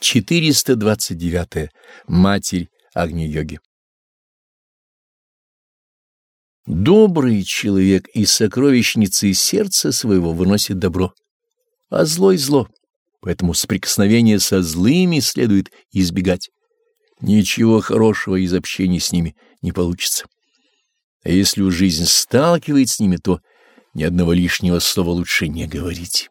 429. -е. Матерь Агни-йоги Добрый человек из сокровищницы сердца своего выносит добро, а злой — зло, поэтому соприкосновение со злыми следует избегать. Ничего хорошего из общения с ними не получится. А если уж жизнь сталкивает с ними, то ни одного лишнего слова лучше не говорить.